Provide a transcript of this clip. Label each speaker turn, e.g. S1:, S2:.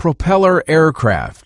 S1: propeller aircraft.